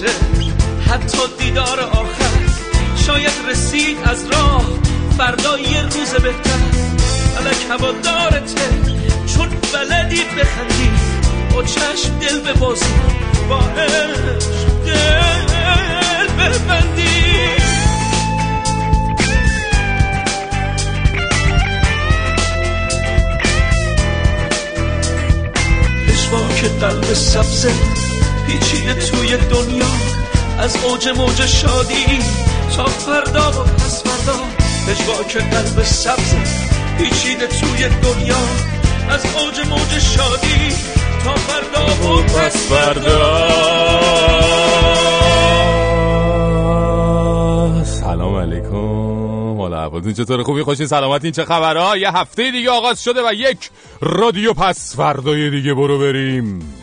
باشه حتی دیدار آخر شاید رسید از راه فردا یه روز بهتر. فلک هوا دارته چون بلدی بخندی. با چشم دل ببازی با عشق دل ببندی. که قلب سبزه پیچیده توی دنیا. از اوج موج شادی تا فردا و پس فردا. که قلب سبزه پیچیده توی دنیا. از اوج موج شادی تا فردا و پس فردا. سلام علیکم. حالا عبادتون چطور خوبی؟ خوشین سلامتین چه خبرها؟ یه هفته دیگه آغاز شده و یک رادیو پس فردای دیگه برو بریم.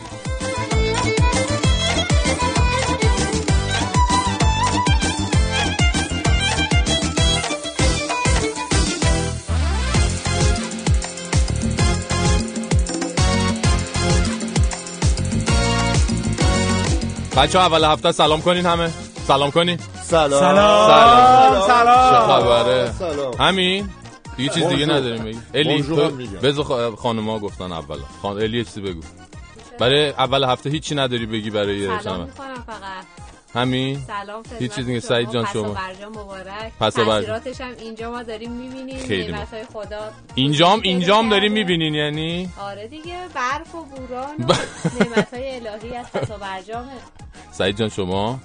بچه اول هفته سلام کنین همه. سلام کنین. سلام. سلام. سلام. چه خبره؟ همین؟ دیگه چیز دیگه نداریم بگی الی بذار خانوما گفتن اول. خان الی چیزی بگو. برای اول هفته هیچی نداری بگی برای سلام می‌کنم فقط. همین؟ سلام هیچ چیزی دیگه. سعید جان شما. برجام مبارک. پسا تاثیراتش هم اینجا ما داریم می‌بینیم. خیلی نعمتای خدا. اینجام اینجام داریم می‌بینین یعنی؟ آره دیگه. برف و بوران و نعمتای الهی از پسا برجامه. سعید جان شما؟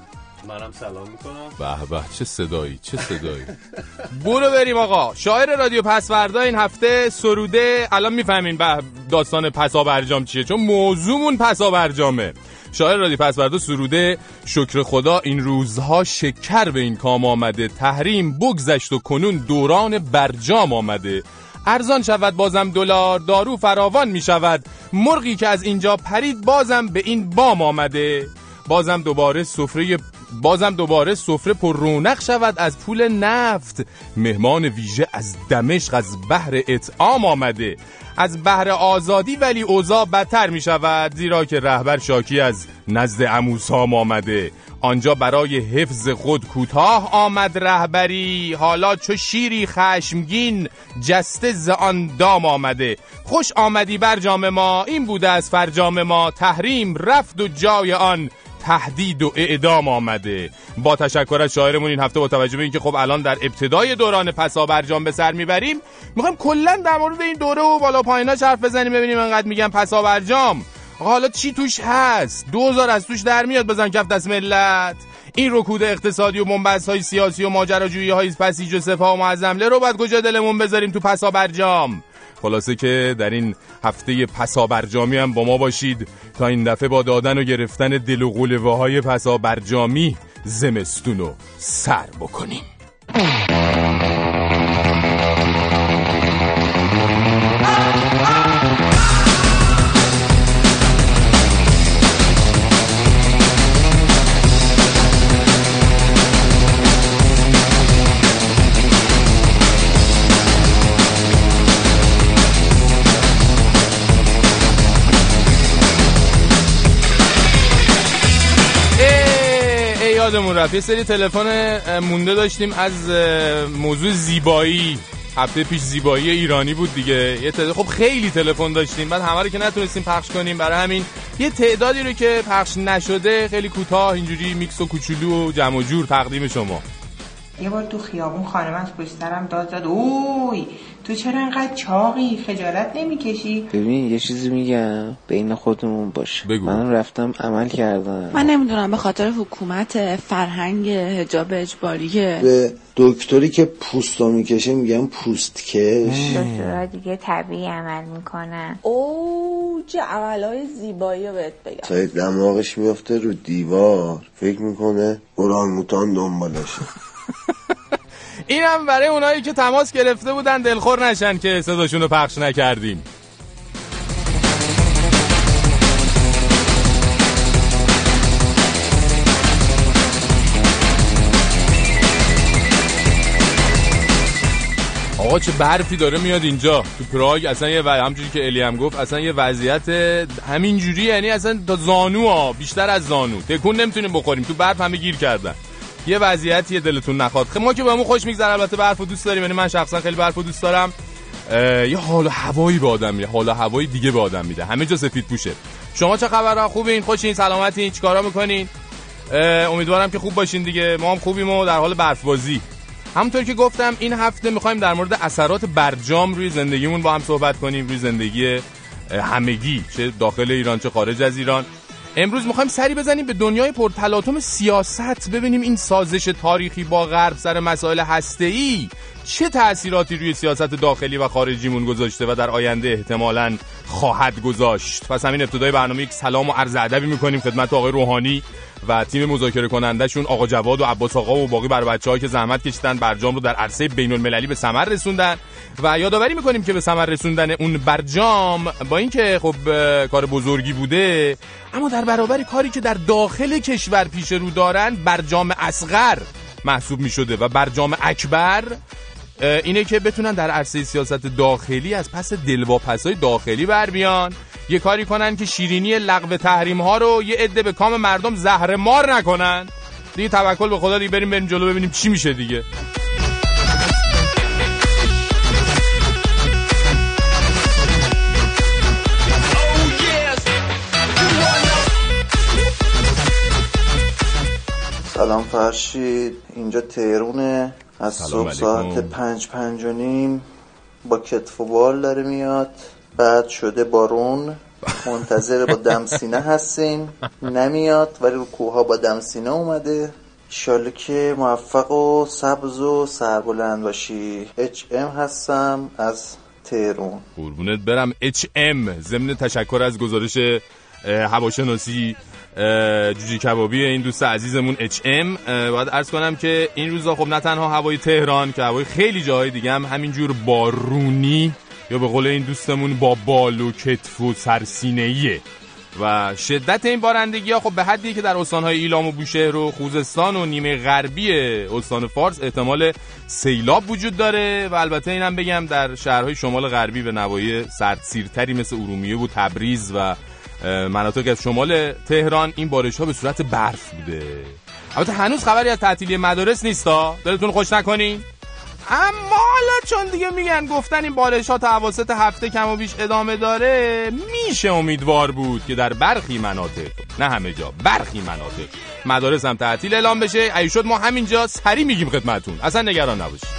منم سلام می‌کنم. به به چه صدایی چه صدایی. برو بریم آقا. شاعر رادیو پسوردا این هفته سروده الان می‌فهمین داستان پسا برجام چیه چون موضوعمون پسا برجامه شاعر رادی پسوردا سروده شکر خدا این روزها شکر به این کام آمده تحریم بگذشت و کنون دوران برجام آمده. ارزان شود بازم دلار دارو فراوان می شود مرغی که از اینجا پرید بازم به این بام آمده. بازم دوباره سفره بازم دوباره سفره پر رونق شود از پول نفت. مهمان ویژه از دمشق از بحر اطعام آمده. از بحر آزادی ولی اوضاع بدتر می شود زیرا که رهبر شاکی از نزد اموسام آمده. آنجا برای حفظ خود کوتاه آمد رهبری. حالا چو شیری خشمگین جسته ز آن دام آمده. خوش آمدی بر جام ما این بوده از فرجام ما. تحریم رفت و جای آن تهدید و اعدام آمده. با تشکر از شاعرمون این هفته با توجه به اینکه خب الان در ابتدای دوران پسا برجام به سر می‌بریم می‌خوایم کلا در مورد این دوره و بالا پاییناش حرف بزنیم ببینیم انقدر میگن پسا برجام حالا چی توش هست؟ دوزار از توش در میاد بزن کف دست ملت. این رکود اقتصادی و منبعث های سیاسی و ماجراجویی های پسیج و سپاه و معظمله رو باید کجا دلمون بذاریم تو پسا برجام خلاصه که در این هفته پسا برجامی هم با ما باشید تا این دفعه با دادن و گرفتن دل و قلوه های پسا برجامی زمستون رو سر بکنیم. رفت. یه سری تلفن مونده داشتیم از موضوع زیبایی. هفته پیش زیبایی ایرانی بود دیگه. یه تعداد خب خیلی تلفن داشتیم. بعد همه رو که نتونستیم پخش کنیم. برای همین یه تعدادی رو که پخش نشده خیلی کوتاه اینجوری میکس و کوچولو و جمع و جور تقدیم شما. یه بار تو خیابون خانم از پشت سرم داد زد. اوی! تو چرا انقدر چاقی؟ خجالت نمی‌کشی؟ ببین یه چیزی میگم. بین خودمون باشه. بگو. من رفتم عمل کردم. من نمی‌دونم به خاطر حکومت فرهنگ حجاب اجباریه. به دکتری که پوستو می‌کشه میگم پوست کش. دکترها دیگه طبیعی عمل می‌کنن. او چه عملهای زیبایی رو بهت بگم. تا دماغش میفته رو دیوار. فکر می‌کنه اورانگوتان دنبالشه. اینم برای اونایی که تماس گرفته بودن دلخور نشن که صداشون رو پخش نکردیم. آقا چه برفی داره میاد اینجا تو پراگ. اصلا یه و... همجوری که الی هم گفت اصلا یه وضعیت همین جوری یعنی اصلا تا زانو ها بیشتر از زانو. تکون نمی‌تونیم بخوریم. تو برف همه گیر کردن. یه وضعیتی دلتون نخواد. خب ما که بهمون خوش میگذره. البته برفو دوست داریم. یعنی من شخصا خیلی برفو دوست دارم. یه حال و هوایی به آدم میده. حال و هوایی دیگه به آدم میده. همه جا سفید پوشه. شما چه خبره خوبین؟ خوشین؟ سلامتین؟ چیکارا می‌کنین؟ امیدوارم که خوب باشین دیگه. ما هم خوبیم و در حال برفبازی. همونطور که گفتم این هفته می‌خوایم در مورد اثرات برجام روی زندگیمون با هم صحبت کنیم. روی زندگی همگی. چه داخل ایران چه خارج از ایران. امروز می‌خوایم سری بزنیم به دنیای پرتلاطم سیاست ببینیم این سازش تاریخی با غرب سر مسائل هسته‌ای چه تأثیراتی روی سیاست داخلی و خارجیمون گذاشته و در آینده احتمالاً خواهد گذاشت. پس همین ابتدای برنامه یک سلام و عرض ادبی می‌کنیم خدمت آقای روحانی. و تیم مذاکره کنندهشون آقا جواد و عباس آقا و باقی بر بچه‌ها که زحمت کشیدن برجام رو در عرصه بین المللی به ثمر رسوندن و یادآوری می‌کنیم که به ثمر رسوندن اون برجام با اینکه خب کار بزرگی بوده اما در برابر کاری که در داخل کشور پیش رو دارن برجام اصغر محسوب می‌شده و برجام اکبر اینه که بتونن در عرصه سیاست داخلی از پس دلواپسای داخلی بر بیان. یه کاری کنن که شیرینی لغو تحریم ها رو یه عده به کام مردم زهر مار نکنن. دیگه توکل به خدا دیگه بریم بریم جلو ببینیم چی میشه دیگه. سلام فرشید. اینجا تهرونه. از صبح ساعت پنج پنج و نیم با کتف و بال داره میاد. بعد شده بارون منتظر با دمسینه هستین نمیاد ولی رو کوها با دمسینه اومده. شاله که موفق و سبز و سربلند باشی. اچ ام هستم از تهرون قربونت برم. اچ ام ضمن تشکر از گزارش هواشناسی جوجی کبابی این دوست عزیزمون اچ ام. باید ارز کنم که این روزا خب نه تنها هوای تهران که هوای خیلی جاهای دیگه هم همینجور بارونی یا به قول این دوستمون با بال و کتف و سرسینهیه و شدت این بارندگی ها خب به حدی که در استانهای ایلام و بوشهر و خوزستان و نیمه غربی استان فارس احتمال سیلاب وجود داره و البته اینم بگم در شهرهای شمال غربی به نوایی سردسیرتری مثل ارومیه و تبریز و مناطق از شمال تهران این بارش ها به صورت برف بوده. البته هنوز خبری از تعطیلی مدارس نیستا دلتون خوش نکنین. اما حالا چون دیگه میگن گفتن این بارش ها تا عواسط هفته کم و بیش ادامه داره میشه امیدوار بود که در برخی مناطق نه همه جا برخی مناطق مدارس هم تعطیل اعلام بشه. ای شد ما همینجا سری میگیم خدمتون اصلا نگران نباشید.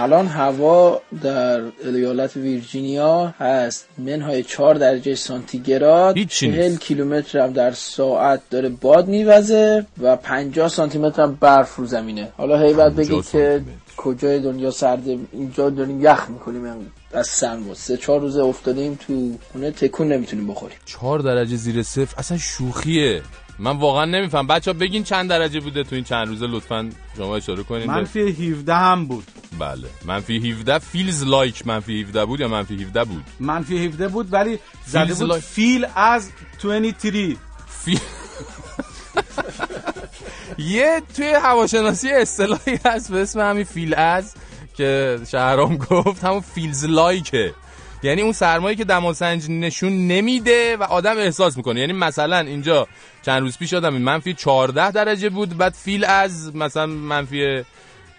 الان هوا در ایالت ویرجینیا هست. منهای 4 درجه سانتیگراد. 40 کیلومتر هم در ساعت داره باد میوزه و 50 سانتی متر هم برف رو زمینه. حالا هی بعد بگید که کجای دنیا سرده اینجا داریم یخ می‌کنیم. از سرما سه چهار روزه افتادیم تو خونه تکون نمی‌تونیم بخوریم. 4 درجه زیر صفر. اصلا شوخیه. من واقعا نمیفهم. بچه ها بگین چند درجه بوده تو این چند روزه لطفا شما اشاره کنین منفی 17 هم بود. بله. منفی 17 feels like منفی 17 بود یا منفی 17 بود؟ منفی 17 بود ولی زده بود like... feels 23 feel یه توی هواشناسی اصطلاحی هست به اسم همین feels که شهرام گفت همون feels like ه یعنی اون سرمایی که دماسنج نشون نمیده و آدم احساس می‌کنه. یعنی مثلا اینجا چند روز پیش آدم منفی 14 درجه بود بعد فیل از مثلا منفی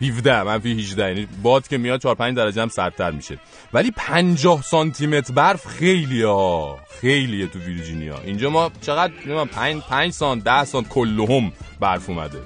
17 منفی 18 یعنی باد که میاد 4 5 درجه هم سردتر میشه. ولی 50 سانتی متر برف خیلی ها. خیلیه تو ویرجینیا. اینجا ما چقدر 5 5 سانت 10 سانت کلهم برف اومده.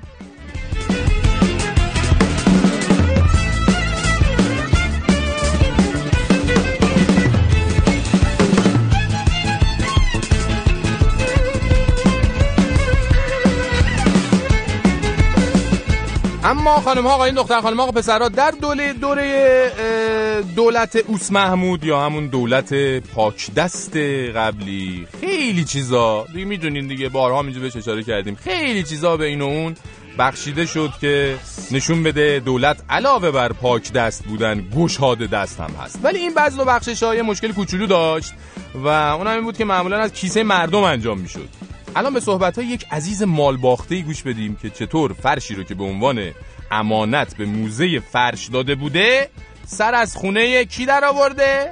اما خانم ها آقایون دختر خانم ها پسرها در دوره دوره دولت اوس محمود یا همون دولت پاک دست قبلی خیلی چیزا دیگه می‌دونین دیگه بارها اینجا بهش اشاره کردیم خیلی چیزا به این و اون بخشیده شد که نشون بده دولت علاوه بر پاک دست بودن گشاد دست هم هست. ولی این بذل و بخشش های مشکل کوچولو داشت و اون این بود که معمولا از کیسه مردم انجام می‌شد. الان به صحبت های یک عزیز مالباخته گوش بدیم که چطور فرشی رو که به عنوان امانت به موزه فرش داده بوده سر از خونه کی در آورده؟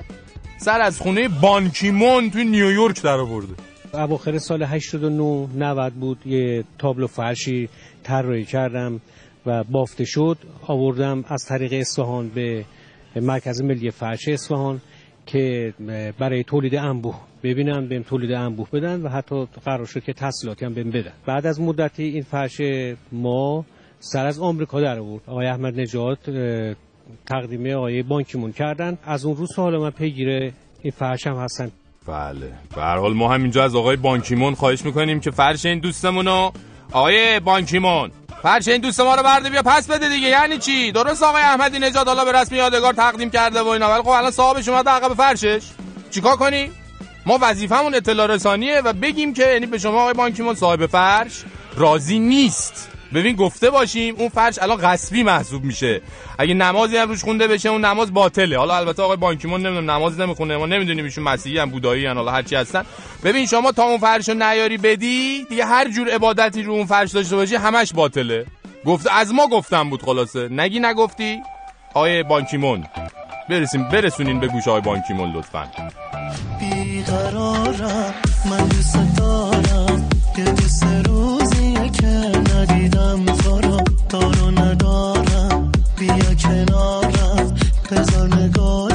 سر از خونه بانکیمون توی نیویورک در آورده اواخر سال 89 90 بود یه تابلو فرشی طراحی کردم و بافته شد. آوردم از طریق اصفهان به مرکز ملی فرش اصفهان. که برای تولید انبوه ببینن بهم تولید انبوه بدن و حتی قرار شد که تحصیلاتی هم بهم بدن. بعد از مدتی این فرش ما سر از آمریکا در آورد. آقای احمد نجات تقدیمه آقای بانکیمون کردن. از اون روز حالا من پیگیر این فرش هم هستن بله. به حال ما هم اینجا از آقای بانکیمون خواهش می‌کنیم که فرش این دوستمونو آقای بانکیمون این دوست ما رو برده بیا پس بده دیگه. یعنی چی؟ درست آقای احمدی نژاد حالا به رسمی یادگار تقدیم کرده و اینا. ولی خب الان صاحب شما عقب فرشش. چیکار کنیم ما وظیفمون اطلاع رسانیه و بگیم که یعنی به شما آقای بانکیمون صاحب فرش راضی نیست. ببین گفته باشیم اون فرش الان غصبی محسوب میشه. اگه نمازی هم روش خونده بشه اون نماز باطله. حالا البته آقای بانکیمون نمی‌دونم نماز نمی‌خونه. ما نمی‌دونیم ایشون مسیحی هم بودایی هم حالا هرچی هستن. ببین شما تا اون فرشو نیاری بدی دیگه هر جور عبادتی رو اون فرش داشته باشی همش باطله. گفت از ما گفتم بود خلاصه. نگی نگفتی؟ آقای بانکیمون. برسیم برسونین به گوش آقای بانکیمون لطفا. بیقرارم من دوست دارم یه دوست روزیه که ندیدم تو رو دارو ندارم. بیا کنارم. بذار نگاه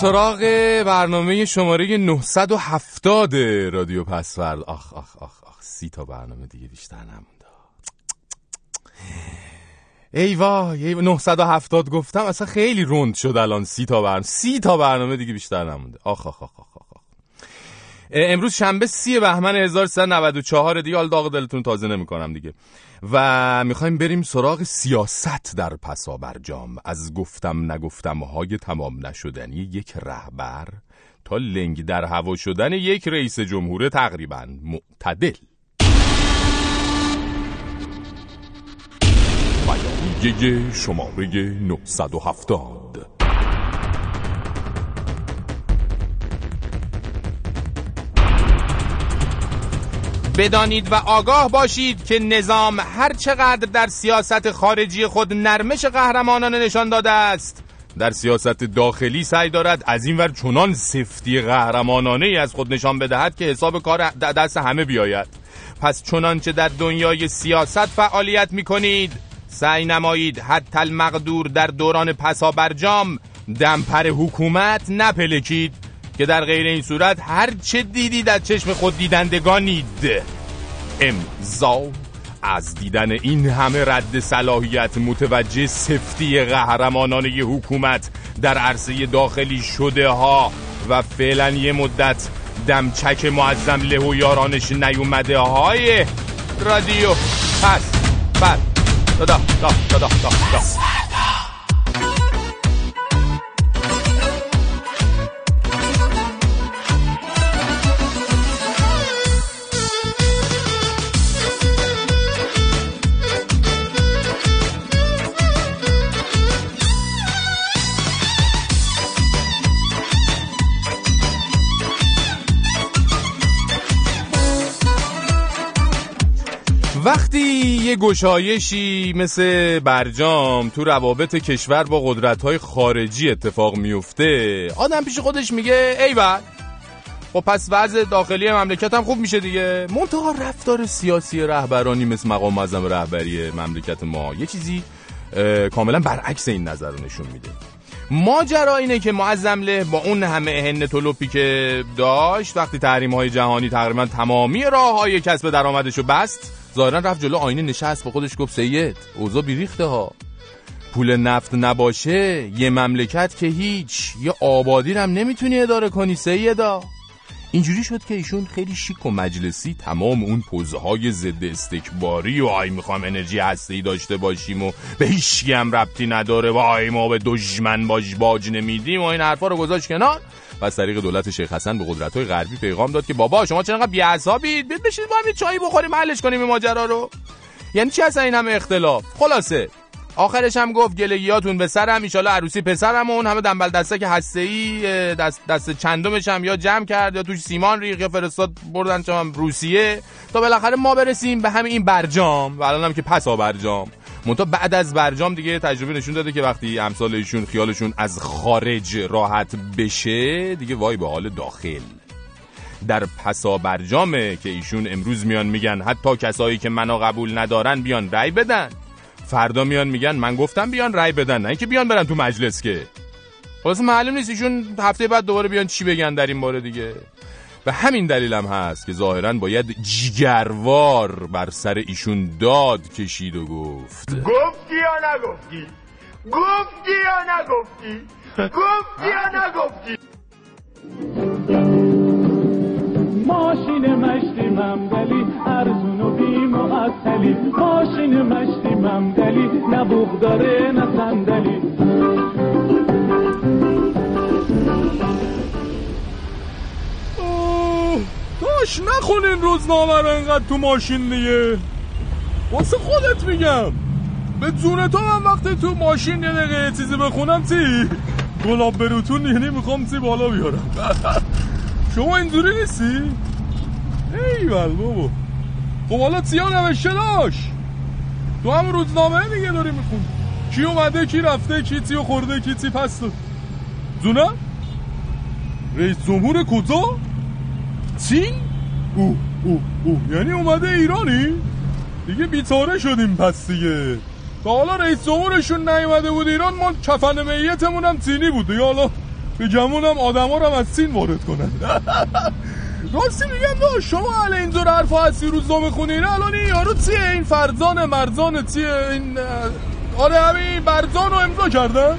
سراغ برنامه شماره 970 رادیو پسورد. آخ آخ آخ آخ سی تا برنامه دیگه بیشتر نمونده. ای وای ای وای، 970 گفتم اصلا خیلی روند شد الان. سی تا برنامه سی تا برنامه دیگه بیشتر نمونده. آخ آخ آخ, آخ. امروز شنبه سی بهمن 1394 دیگه. حال داغ دلتون تازه نمی‌کنم دیگه. و می‌خوایم بریم سراغ سیاست در پسا برجام از گفتم نگفتم های تمام نشدنی یک رهبر تا لنگ در هوا شدن یک رئیس جمهور تقریبا معتدل. بیانیه شماره 970 بدانید و آگاه باشید که نظام هر چقدر در سیاست خارجی خود نرمش قهرمانانه نشان داده است. در سیاست داخلی سعی دارد از این ور چنان سفتی قهرمانانه ای از خود نشان بدهد که حساب کار دست همه بیاید. پس چنانچه در دنیای سیاست فعالیت می کنید سعی نمایید حتی المقدور در دوران پسا برجام دمپر حکومت نپلکید. که در غیر این صورت هر چه دیدید از چشم خود دیدندگانید امضا از دیدن این همه رد صلاحیت متوجه سفتی قهرمانانه حکومت در عرصه داخلی شده ها و فعلا یه مدت دمچک معظم له و یارانش نیومده های رادیو. پس پس. دادا دا دادا دا وقتی یه گشایشی مثل برجام تو روابط کشور با قدرت‌های خارجی اتفاق میفته آدم پیش خودش میگه ای بر خب پس وضع داخلی مملکت هم خوب میشه دیگه. منتها رفتار سیاسی رهبرانی مثل مقام معظم رهبری مملکت ما یه چیزی کاملا برعکس این نظر رو نشون میده. ماجرا اینه که معظم له با اون همه هن تلوپی که داشت وقتی تحریم های جهانی تقریبا تمامی راه های کسب درآمدش رو بست ظاهرا رفت جلو آینه نشست با خودش گفت سید اوضاع بیریخته ها. پول نفت نباشه یه مملکت که هیچ یه آبادی هم نمی‌تونی اداره کنی سیدا. اینجوری شد که ایشون خیلی شیک و مجلسی تمام اون پوزهای ضد استکباری و آی می‌خوام انرژی هستی داشته باشیم و به هیچ هم ربطی نداره و آی ما به دشمن باش باج نمیدیم و این حرفا رو گذاشت کنار. و از طریق دولت شیخ حسن به قدرت های غربی پیغام داد که بابا شما چرا انقدر بی‌عصابید بیاید بشید با هم چایی بخوریم حلش کنیم این ماجرا رو. یعنی چی اصلا این همه اختلاف؟ خلاصه آخرش هم گفت گلگیاتون به سرم ایشالا عروسی پسرم اون همه دنبل دسته که هسته ای دست, دست چندمش هم یا جمع کرد یا توش سیمان ریخ فرستاد بردن چم روسیه. تا بالاخره ما برسیم به همین برجام. و الان هم که پسا برجام. منتها بعد از برجام دیگه تجربه نشون داده که وقتی امثال ایشون خیالشون از خارج راحت بشه دیگه وای به حال داخل. در پسا برجامه که ایشون امروز میان میگن حتی کسایی که منو قبول ندارن بیان رأی بدن. فردا میان میگن من گفتم بیان رای بدن نه اینکه بیان برن تو مجلس که. خلاص معلوم نیست ایشون هفته بعد دوباره بیان چی بگن در این باره دیگه. به همین دلیل هم هست که ظاهرا باید جیگروار بر سر ایشون داد کشید و گفت. گفتی یا نگفتی؟ گفتی یا نگفتی؟ گفتی یا نگفتی؟ ماشین مشتی ممدلی ارزون و بی ماشین مشتی ممدلی نه بوغ داره نه صندلی. داش نخونین روزنامه رو انقدر تو ماشین دیگه. واسه خودت میگم. به جون تو من وقتی تو ماشین یه دقیقه چیزی بخونم چی؟ گلاب بروتون یعنی می‌خوام چی بالا بیارم؟ شما اینجوری نیستی؟ ایول بابا. خب حالا چیا نوشته داشت؟ تو هم روزنامه دیگه داری میخون کی اومده کی رفته کی تیو خورده کی تی پس زونه رئیس جمهور کجا؟ چین اوه اوه اوه یعنی اومده ایرانی؟ دیگه بیتاره شدیم پس دیگه. تا حالا رئیس جمهورشون نیومده بود ایران ما کفن میتمون هم چینی بود دیگه. به آدم رو هم از سین وارد کنن. راستی میگم دا شما حالا اینجور حرفا هستی روزنامه خونین الان این یارو چیه؟ این فرزان مرزان چیه؟ این آره همین برزان رو امضا کردن؟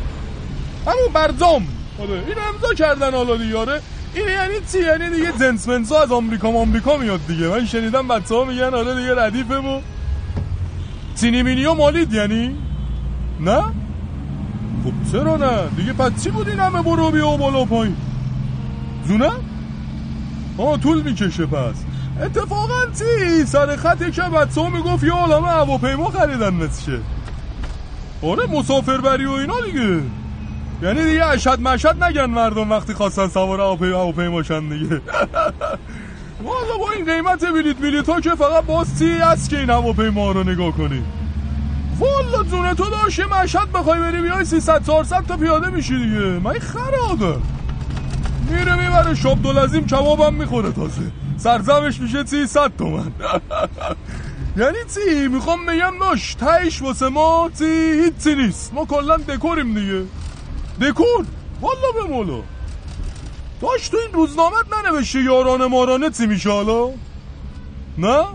همون برزام آره این امضا کردن حالا آره. این یعنی چی؟ یعنی دیگه جنس منسا از آمریکا آمریکا میاد دیگه. من شنیدم بچه ها میگن آره دیگه ردیفه و سینی مینیو مالید یعنی؟ نه؟ خب چرا نه دیگه پس چی بود این همه برو بیا بالا پایین زونه آه طول می‌کشه پس اتفاقا چی سر خط که بچه ها می‌گفت یه عالمه هواپیما خریدن نتشه آره مسافر بری و اینا دیگه یعنی دیگه اشد مشد نگن مردم وقتی خواستن سوار هواپیماشن دیگه والا با این قیمت بلیت بلیت ها که فقط باز چی است که این هواپیما رو نگاه کنی والا جون تو داشت مشهد بخوای بری بیای 300 400 تا پیاده میشی دیگه. من خرابه. میره می‌بره شاب دولزیم کبابم می‌خوره تازه. سرزمش میشه 300 تومن. یعنی چی؟ می‌خوام بگم داشت تایش واسه ما چی؟ هیچی نیست. ما کلا دکوریم دیگه. دکور؟ والا به مولا. داشت تو این روزنامت ننوشته یارانه مارانه چی میشه حالا؟ نه؟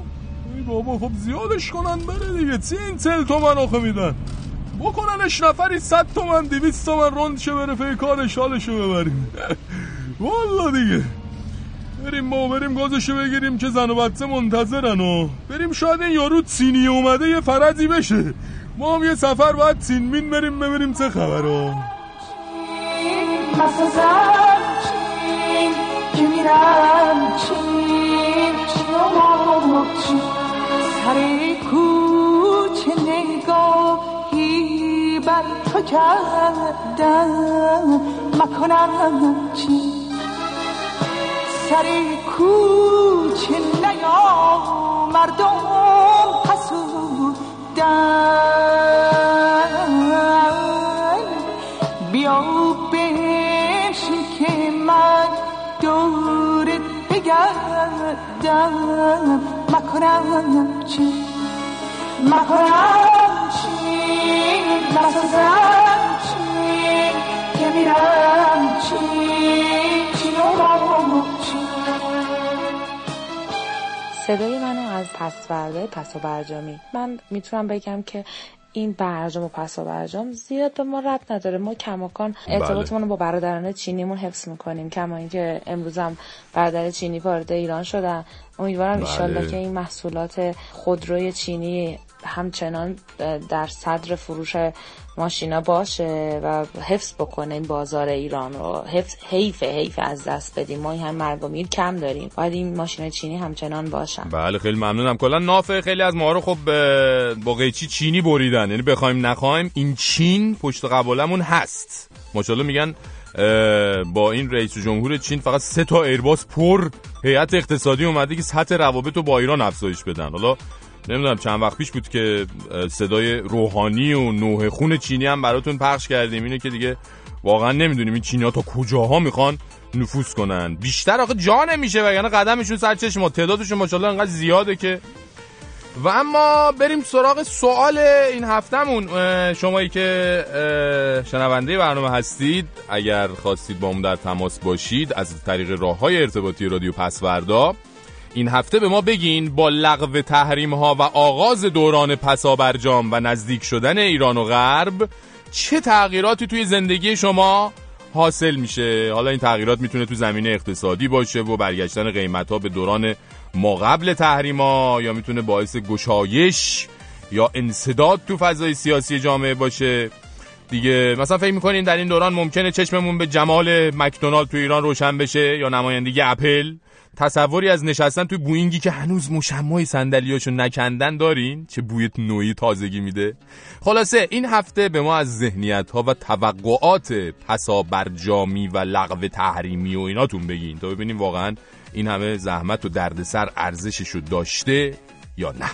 بابا خب زیادش کنن بره دیگه. چی این تل تومن آخه میدن. بکننش نفری صد تومن دیویست تومن روند شه بره فیکارش حالشو ببریم. والا دیگه. بریم ما بریم گازشو بگیریم که زن و بچه منتظرن و بریم شاید این یارو چینی اومده یه فرضی بشه. ما هم یه سفر باید چینمین بریم ببینیم چه خبره. سر کوچ نگاهی بر تو کردم. مکنم چی؟ سر کوچ نیا مردم حسودن بیا بشین که من دور بگردم. صدای منو از پس فرده پس و برجامی من می‌تونم بگم که این برجام و پسا برجام زیاد به ما رد نداره. ما کماکان ارتباطمون رو با برادران چینیمون حفظ می‌کنیم. کما اینکه امروز هم برادر چینی وارد ایران شدن. امیدوارم بله. که این محصولات خودروی چینی همچنان در صدر فروش ماشینا باشه و حفظ بکنه این بازار ایران رو. حفظ حیف حیف از دست بدیم. ما این هم مرگ کم داریم. باید این ماشین چینی همچنان باشن. بله خیلی ممنونم. کلا ناف خیلی از ما رو خب با قیچی چینی بریدن. یعنی بخوایم نخوایم این چین پشت قبالمون هست. ماشاءالله میگن با این رئیس جمهور چین فقط سه تا ایرباس پر هیئت اقتصادی اومده که سطح روابط رو با ایران افزایش بدن. حالا نمی‌دونم چند وقت پیش بود که صدای روحانی و نوه خون چینی هم براتون پخش کردیم. اینه که دیگه واقعا نمی‌دونیم این چینی ها تا کجاها می‌خوان نفوذ کنن. بیشتر آخه جا نمیشه و یعنی قدمشون سر چشم تعدادشون ماشاءالله انقدر زیاده که. و اما بریم سراغ سوال این هفتهمون. شمایی که شنونده برنامه هستید اگر خواستید با در تماس باشید از طریق راه های ارتباطی رادیو پسوردا این هفته به ما بگین با لغو تحریم ها و آغاز دوران پسابرجام و نزدیک شدن ایران و غرب چه تغییراتی توی زندگی شما حاصل میشه؟ حالا این تغییرات می‌تونه تو زمینه اقتصادی باشه و برگشتن قیمت ها به دوران ما قبل تحریما یا می‌تونه باعث گشایش یا انصداد تو فضای سیاسی جامعه باشه؟ دیگه مثلا فکر می‌کنین در این دوران ممکنه چشممون به جمال مکدونالد تو ایران روشن بشه یا نمایندگی اپل؟ تصوری از نشستن توی بوینگی که هنوز مشمای صندلیاشو نکندن دارین؟ چه بوی نوعی تازگی میده؟ خلاصه این هفته به ما از ذهنیت ها و توقعات پسا برجامی و لغو تحریمی و ایناتون بگین تا ببینیم واقعا این همه زحمت و دردسر ارزششو داشته یا نه.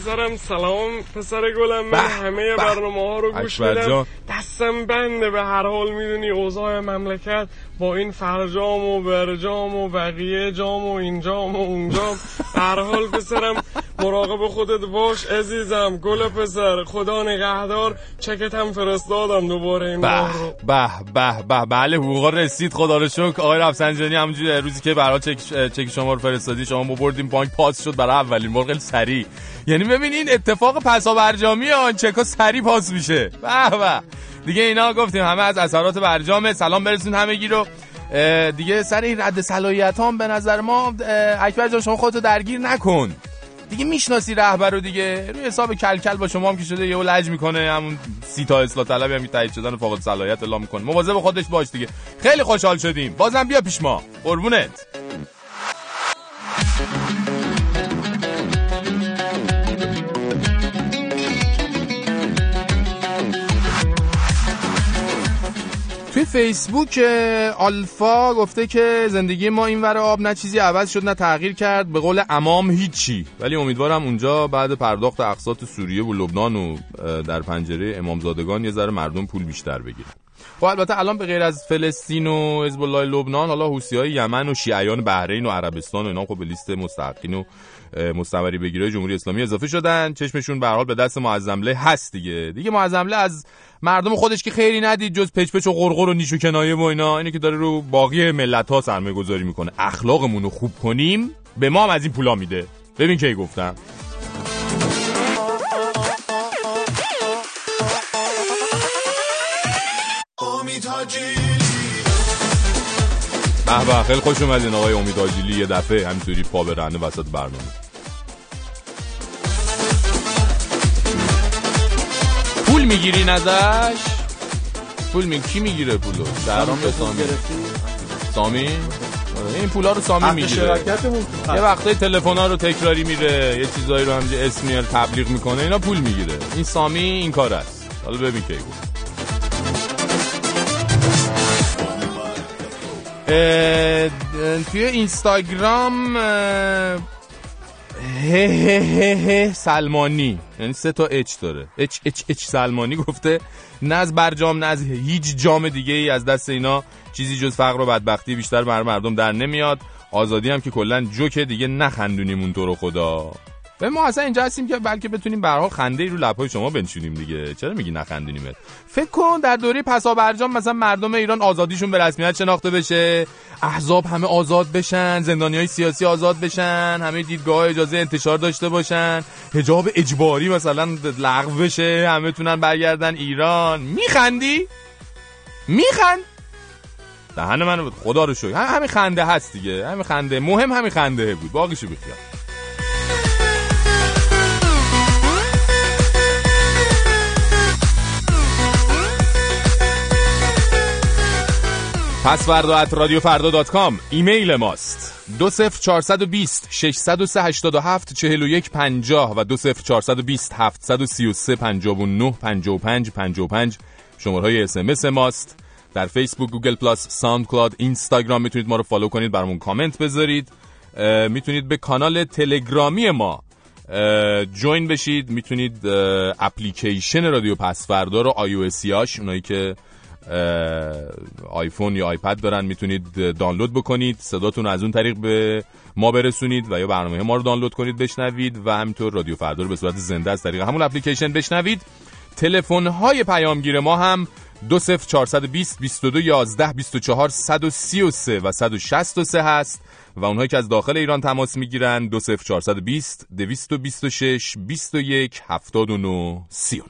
پسرم سلام پسر گلم من همه برنامه ها رو گوش میدم دستم بنده به هر حال می‌دونی اوضاع مملکت با این فرجام و برجام و بقیه جام و اینجام و اونجام. هر حال پسرم مراقب خودت باش عزیزم گل پسر خدا نگهدار. چکت هم فرستادم دوباره این به به به به. بله حقوقا رسید. خدا رو شکر. آقای رفسنجانی همونجوری روزی که برای چک چک شما رو فرستادی شما بردیم بانک پاس شد برای اولین بار. خیلی سریع. یعنی ببین این اتفاق پسا برجامی آن چکا سری پاس میشه. به به. دیگه اینا گفتیم همه از اثرات برجام سلام برسون همگی رو. دیگه سر این رد صلاحیت هم به نظر ما اکبر جان شما خودتو درگیر نکن. دیگه می‌شناسی رهبر رو دیگه. روی حساب کلکل با شما هم که شده یهو لج می‌کنه. همون سی تا اصلاح طلبی هم تایید شدن فاقد صلاحیت اعلام می‌کنه. مواظب خودش باش دیگه. خیلی خوشحال شدیم. بازم بیا پیش ما. قربونت. فیسبوک آلفا گفته که زندگی ما این ور آب نه چیزی عوض شد نه تغییر کرد. به قول امام هیچی. ولی امیدوارم اونجا بعد پرداخت اقساط سوریه و لبنان و در پنجره امامزادگان یه ذره مردم پول بیشتر بگیرن. خب البته الان به غیر از فلسطین و حزب الله لبنان حالا های یمن و شیعیان بحرین و عربستان و اینا خب به لیست مستحقین و مستمری بگیره جمهوری اسلامی اضافه شدن. چشمشون به حال به دست معظمله هست دیگه. دیگه معظمله از مردم خودش که خیری ندید جز پچ پچ و قرقر و نیش و کنایه و اینا. اینه که داره رو باقی ملت ها سرمایه گذاری می‌کنه. اخلاقمون رو خوب کنیم به ما هم از این پولا میده. ببین کی گفتم. به خیلی خوش اومدین آقای امید آجیلی یه دفعه همینطوری پا برنده وسط برنامه. پول می‌گیری ازش پول می کی می‌گیره پولو؟ شهرام به سامی؟ سامی این پولا رو سامی می‌گیره. یه وقتای تلفن ها رو تکراری میره یه چیزایی رو همجه اسم میاره تبلیغ می‌کنه اینا پول می‌گیره. این سامی این کار است. حالا ببین کی گفت. توی اینستاگرام هه سلمانی. یعنی سه تا اچ داره. اچ اچ اچ سلمانی گفته نه از برجام نه از هیچ جام دیگه ای از دست اینا چیزی جز فقر و بدبختی بیشتر بر مردم در نمیاد. آزادی هم که کلا جوکه دیگه نخندونیم تو رو خدا. و ما اصلا اینجا هستیم که بلکه بتونیم حال خنده رو لبهای شما بنشونیم دیگه. چرا میگی نخندونیمت فکر کن در دوره پسا برجام مثلا مردم ایران آزادیشون به رسمیت شناخته بشه. احزاب همه آزاد بشن زندانی های سیاسی آزاد بشن همه دیدگاه اجازه انتشار داشته باشن. حجاب اجباری مثلا لغو بشه همه تونن برگردن ایران. میخندی؟ میخند؟ دهن من بود خدا رو شکر. همین خنده هست دیگه. همین خنده. مهم همین خنده بود. باقیشو بخیال پسفردا at رادیو فردا dot com ایمیل ماست. دو صفر چارصد و بیست ششصد و سه هشتاد و هفت چهل و یک پنجاه و دو صفر چارصد و بیست هفتصد و سی و سه پنجاه و نه پنجاه و پنج پنجاه و پنج. شماره های SMS ماست. در فیسبوک Google Plus SoundCloud اینستاگرام می‌تونید ما رو follow کنید برامون کامنت بذارید. می‌تونید به کانال تلگرامی ما join بشید. می‌تونید اپلیکیشن رادیو پسفردا رو iO اونایی که آیفون یا آیپد دارن می‌تونید دانلود بکنید صداتون از اون طریق به ما برسونید و یا برنامه ما رو دانلود کنید بشنوید و همینطور رادیو فردا رو به صورت زنده از طریق همون اپلیکیشن بشنوید. تلفن های پیامگیر ما هم دو سف 420 22 11 24 133 و 163 هست و اونهایی که از داخل ایران تماس می‌گیرن دو سف 420 226 21 79 39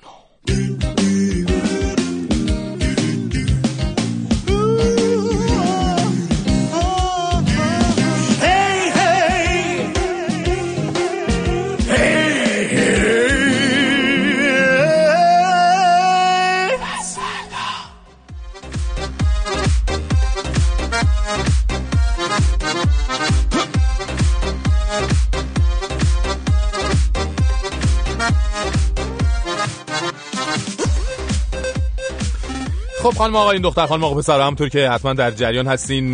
خب خانم آقایون دختر خانم آقا پسر همطور که حتما در جریان هستین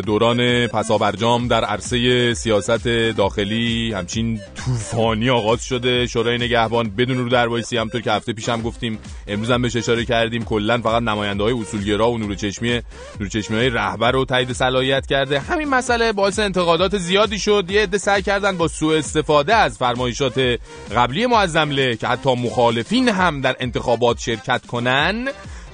دوران پسا برجام در عرصه سیاست داخلی همچین طوفانی آغاز شده. شورای نگهبان بدون رو در وایسی همطور که هفته پیش هم گفتیم امروز هم بهش اشاره کردیم. کلا فقط نماینده های اصولگرا و نور چشمی نور چشمی های رهبر رو تایید صلاحیت کرده. همین مسئله باعث انتقادات زیادی شد. یه عده سعی کردن با سوء استفاده از فرمایشات قبلی معظمله که حتی مخالفین هم در انتخابات شرکت کنن.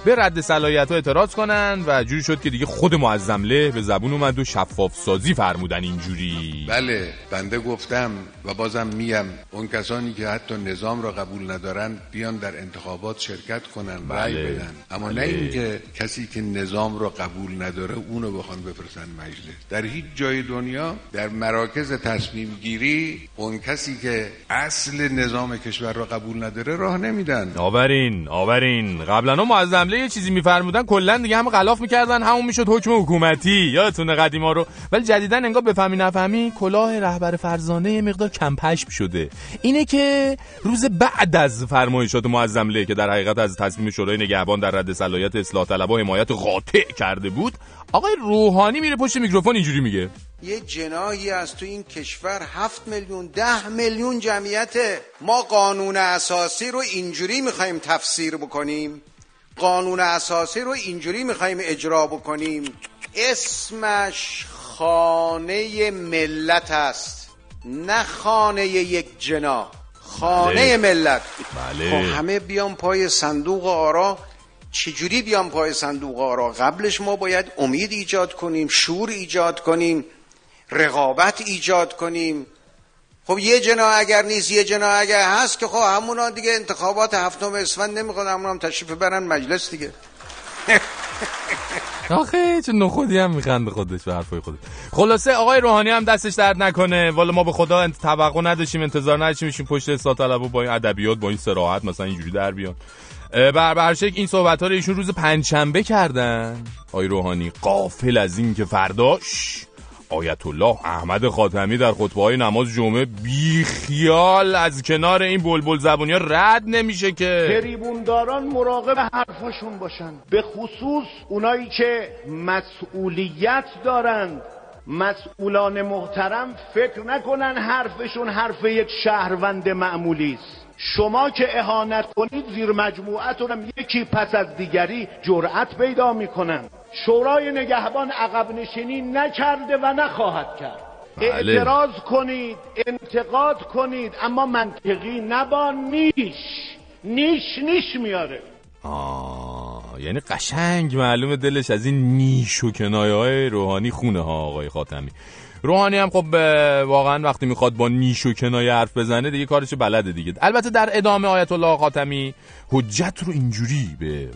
به رد صلاحیت ها اعتراض کنن و جوری شد که دیگه خود معظمله به زبون اومد و شفاف سازی فرمودن اینجوری بله بنده گفتم و بازم میم اون کسانی که حتی نظام را قبول ندارن بیان در انتخابات شرکت کنن و رأی بله. بدن اما بله. نه اینکه کسی که نظام را قبول نداره اونو بخوان بفرستن مجلس در هیچ جای دنیا در مراکز تصمیم گیری اون کسی که اصل نظام کشور را قبول نداره راه نمیدن آورین آورین قبلا معظمله یه چیزی میفرمودن کلا دیگه هم غلاف می‌کردن همون می‌شد حکم حکومتی. یادتونه قدیما رو. ولی جدیدا انگار بفهمی نفهمی کلاه رهبر فرزانه یه مقدار کم پشم شده. اینه که روز بعد از فرمایشات معظم که در حقیقت از تصمیم شورای نگهبان در رد صلاحیت اصلاح طلب و حمایت قاطع کرده بود آقای روحانی میره پشت میکروفون اینجوری میگه. یه جناهی از تو این کشور هفت میلیون ده میلیون جمعیت ما قانون اساسی رو اینجوری می‌خوایم تفسیر بکنیم؟ قانون اساسی رو اینجوری می‌خوایم اجرا بکنیم. اسمش خانه ملت است نه خانه یک جنا. خانه بله. ملت. بله. خب همه بیان پای صندوق آرا. چجوری بیان پای صندوق آرا؟ قبلش ما باید امید ایجاد کنیم شور ایجاد کنیم رقابت ایجاد کنیم. خب یه جنا اگر نیست یه جنا اگر هست که خب همونا دیگه انتخابات هفتم اسفند نمی‌خواد همون هم تشریف برن مجلس دیگه. آخه چه نخودی هم میخنده خودش به حرفای خودش. خلاصه آقای روحانی هم دستش درد نکنه. والا ما به خدا توقع نداشتیم انتظار نداشتیم میشیم پشت اصلاح طلب با این ادبیات با این صراحت مثلا اینجوری در بیان. بر برشک این صحبت ها رو ایشون روز پنجشنبه کردن. آقای روحانی قافل از این که فرداش آیت الله احمد خاتمی در خطبه های نماز جمعه بیخیال از کنار این بلبل زبونی رد نمیشه که. تریبونداران مراقب حرفاشون باشن. به خصوص اونایی که مسئولیت دارند. مسئولان محترم فکر نکنن حرفشون حرف یک شهروند معمولی است. شما که اهانت کنید زیر مجموعتونم یکی پس از دیگری جرأت پیدا می‌کنن. شورای نگهبان عقب نشینی نکرده و نخواهد کرد. بله. اعتراض کنید انتقاد کنید اما منطقی نبا نیش. نیش نیش میاره. آه یعنی قشنگ معلومه دلش از این نیش و کنایه های روحانی خونه ها آقای خاتمی. روحانی هم خب واقعا وقتی می‌خواد با نیش و کنایه حرف بزنه دیگه کارش بلده دیگه. البته در ادامه آیت الله خاتمی حجت رو اینجوری به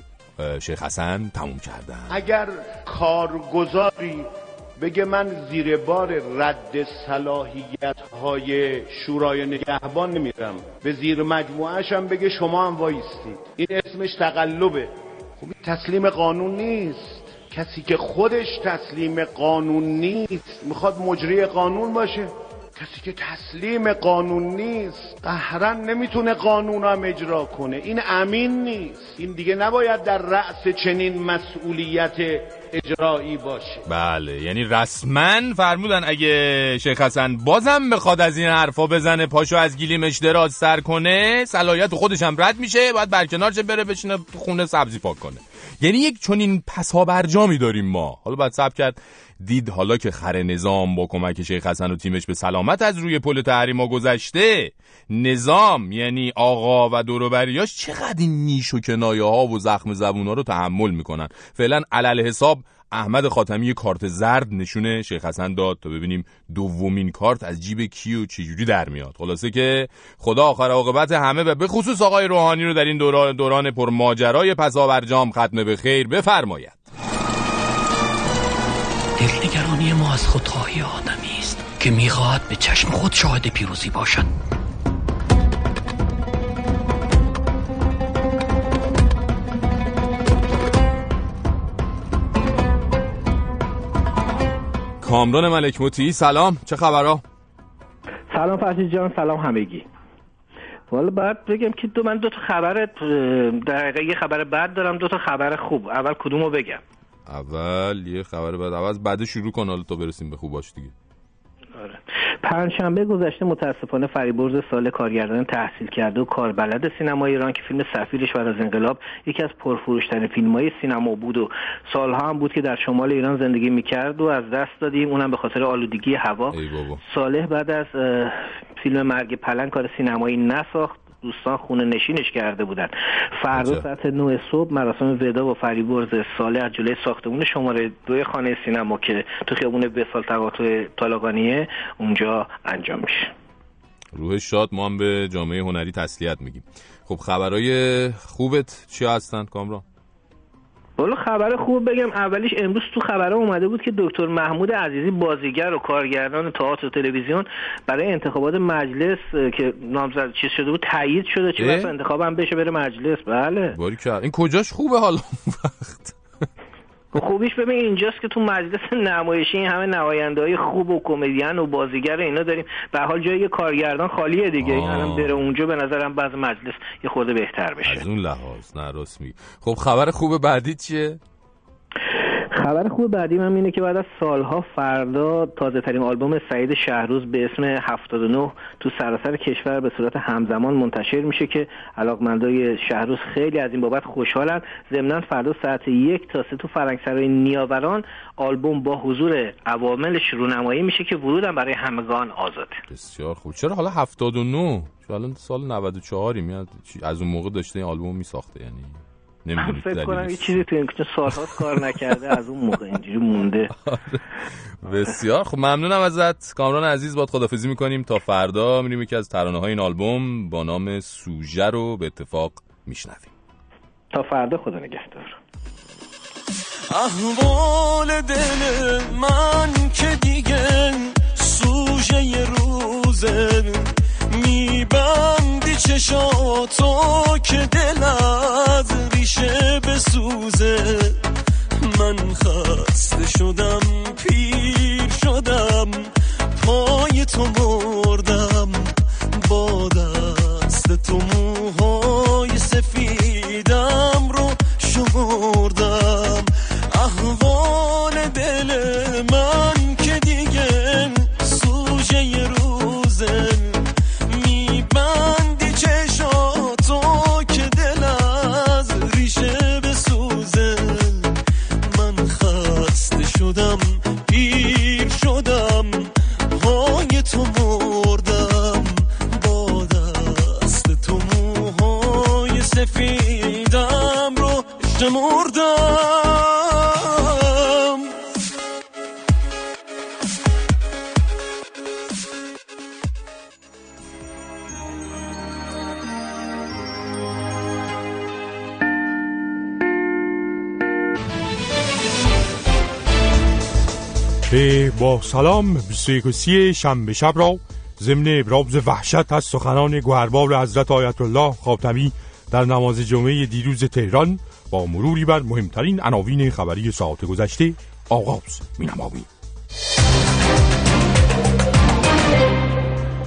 شیخ حسن تموم کردن. اگر کارگزاری بگه من زیر بار رد صلاحیت های شورای نگهبان نمیرم. به زیر مجموعهش هم بگه شما هم وایستید. این اسمش تقلبه. خب تسلیم قانون نیست. کسی که خودش تسلیم قانون نیست می‌خواد مجری قانون باشه. کسی که تسلیم قانون نیست. قهرن نمی‌تونه قانون هم اجرا کنه. این امین نیست. این دیگه نباید در رأس چنین مسئولیت اجرایی باشه. بله یعنی رسما فرمودن اگه شیخ حسن بازم بخواد از این حرفا بزنه پاشو از گلیمش دراز سر کنه صلاحیت خودش هم رد میشه باید برکنار بره بشینه خونه سبزی پاک کنه. یعنی یک چنین پسا برجامی داریم ما. حالا باید سب کرد. دید حالا که خر نظام با کمک شیخ حسن و تیمش به سلامت از روی پل تحریما گذشته. نظام یعنی آقا و دوروبریاش چقدر این نیش و کنایه ها و زخم زبون ها رو تحمل می‌کنن؟ فعلا علل حساب احمد خاتمی کارت زرد نشونه شیخ حسن داد تا ببینیم دومین کارت از جیب کی و چجوری در میاد. خلاصه که خدا آخر عاقبت همه و به خصوص آقای روحانی رو در این دوران, دوران پر ماجرای پساورجام ختم به خیر بفرماید. دلنگرانی ما از خودخواهی آدمی است که می‌خواهد به چشم خود شاهد پیروزی باشد. کامران ملک موتی سلام. چه خبرها؟ سلام فرشید جان سلام همگی. والا باید بگم که دو من دو تا خبر در یه خبر بد دارم دو تا خبر خوب. اول کدومو بگم؟ اول یه خبر بعد اول بعد شروع کن حالا تا برسیم به خوباش دیگه. آره. پنجشنبه گذشته متاسفانه فریبرز سال کارگردان تحصیل کرده و کاربلد سینما ایران که فیلم سفیرش بعد از انقلاب یکی از پرفروشترین فیلم های سینما بود و سالها هم بود که در شمال ایران زندگی می‌کرد و از دست دادیم. اونم به خاطر آلودگی هوا. صالح بعد از فیلم مرگ پلنگ کار سینمایی نساخت. دوستان خونه نشینش کرده بودن. فردا ساعت 9 صبح مراسم ودا و فریبرز ساله از جلوی ساختمون شماره دو خانه سینما که تو خیابون بسال تقاطع طالقانیه اونجا انجام میشه. روح شاد ما هم به جامعه هنری تسلیت میگیم. خب خبرای خوبت چی هستن کامران؟ والا خبر خوب بگم اولیش امروز تو خبره اومده بود که دکتر محمود عزیزی بازیگر و کارگردان تئاتر و تلویزیون برای انتخابات مجلس که نامزد چیز شده بود تایید شده. چه انتخابم بشه بره مجلس؟ بله. این کجاش خوبه حالا وقت؟ خوبیش ببین اینجاست که تو مجلس نمایشی این همه نماینده های خوب و کمدین و بازیگر اینا داریم. به حال جای کارگردان خالیه دیگه. این الان بره اونجا به نظرم بعض مجلس یه خورده بهتر بشه. از اون لحاظ نه رسمی خب خبر خوب بعدی چیه؟ خبر خوب بعدی من اینه که بعد از سالها فردا تازه ترین آلبوم سعید شهروز به اسم 79 تو سراسر کشور به صورت همزمان منتشر میشه که علاقمندای شهروز خیلی از این بابت خوشحالن. ضمنا فردا ساعت یک تا سه تو فرنگسرای نیاوران آلبوم با حضور عوامل رونمایی میشه که ورودم برای همگان آزاده. بسیار خوب. چرا حالا 79 الان سال 94 میاد از اون موقع داشته این آلبوم میساخته یعنی؟ نمی‌دونم فکر کنم یه چیزی تو این سالها کار نکرده از اون موقع اینجوری مونده. بسیار خب ممنونم ازت. کامران عزیز باد خدافزی می‌کنیم. تا فردا میریم یکی از ترانه های این آلبوم با نام سوژه رو به اتفاق میشنویم. تا فردا خدا نگهدار. احوال دل من که دیگه سوژه روزه میبندی چشاتو که دلت ریشه بسوزه. من خسته شدم پیر شدم پای تو مردم. با دست تو موهای سفیدم رو شمردم. سلام 21 شنبه شب را ضمن ابراز وحشت از سخنان گوهربار حضرت آیت الله خاتمی در نماز جمعه دیروز تهران با مروری بر مهمترین عناوین خبری ساعت گذشته آغاز می نماییم.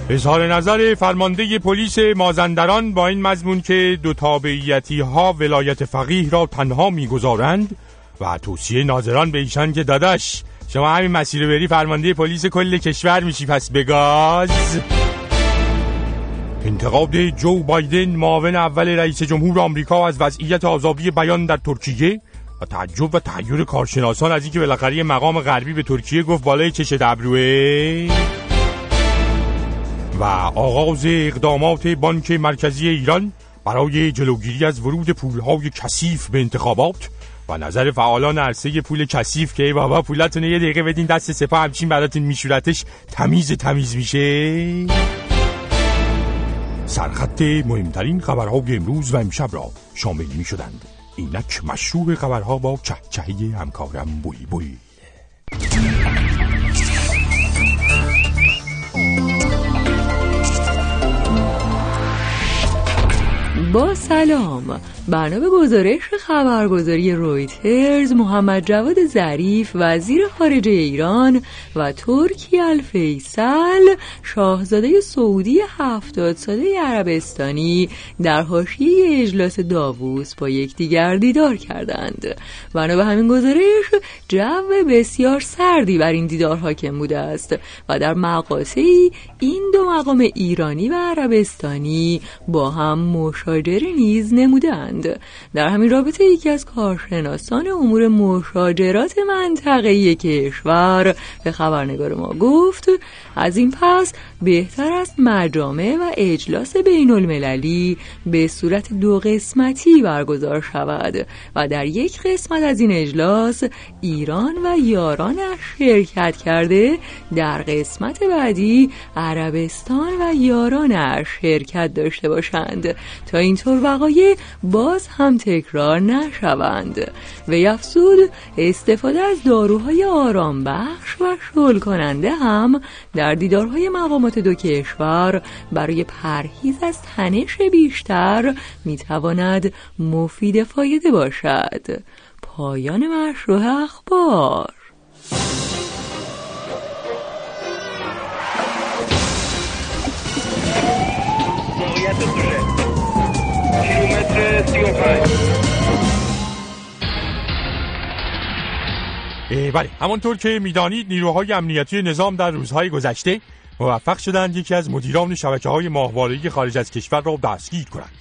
اظهار نظر فرمانده پلیس مازندران با این مضمون که دو تابعیتی ها ولایت فقیه را تنها می‌گذارند و توصیه ناظران به ایشان که داداش شما همین مسیر بری فرمانده پلیس کل کشور میشی. پس بگاز انتقاد جو بایدن معاون اول رئیس جمهور آمریکا از وضعیت آزادی بیان در ترکیه و تعجب و تحیر کارشناسان از اینکه بالاخره مقام غربی به ترکیه گفت بالای چش دبروه و آغاز اقدامات بانک مرکزی ایران برای جلوگیری از ورود پولهای کثیف به انتخابات و نظر فعالان عرصه پول کثیف که بابا پولتون یه دقیقه بدین دست سپاه همچین براتون میشورتش تمیز تمیز میشه. سرخط مهمترین خبرهای امروز و امشب را شامل می شدند اینک مشروع خبرها با چهچهی همکارم بوی بوی. با سلام. بنا به گزارش خبرگزاری رویترز محمد جواد ظریف وزیر خارجه ایران و ترکی الفیصل شاهزاده سعودی هفتاد ساله عربستانی در حاشیه اجلاس داووس با یکدیگر دیدار کردند. بنا به همین گزارش جو بسیار سردی بر این دیدار حاکم بوده است و در مقاطعی این دو مقام ایرانی و عربستانی با هم مشاجره نیز نمودند در همین رابطه یکی از کارشناسان امور مشاجرات منطقه کشور به خبرنگار ما گفت از این پس بهتر است مجامع و اجلاس بین المللی به صورت دو قسمتی برگزار شود و در یک قسمت از این اجلاس ایران و یارانش شرکت کرده در قسمت بعدی عربستان و یارانش شرکت داشته باشند. تا اینطور وقایع باز هم تکرار نشوند. و یفسود استفاده از داروهای آرام بخش و شل کننده هم در دیدارهای مقامات دو کشور برای پرهیز از تنش بیشتر می‌تواند مفید فایده باشد. پایان مشروع اخبار. کیلومتر 35 بله. همانطور که می‌دانید نیروهای امنیتی نظام در روزهای گذشته موفق شدند یکی از مدیران شبکه های ماهواره‌ای خارج از کشور را دستگیر کنند.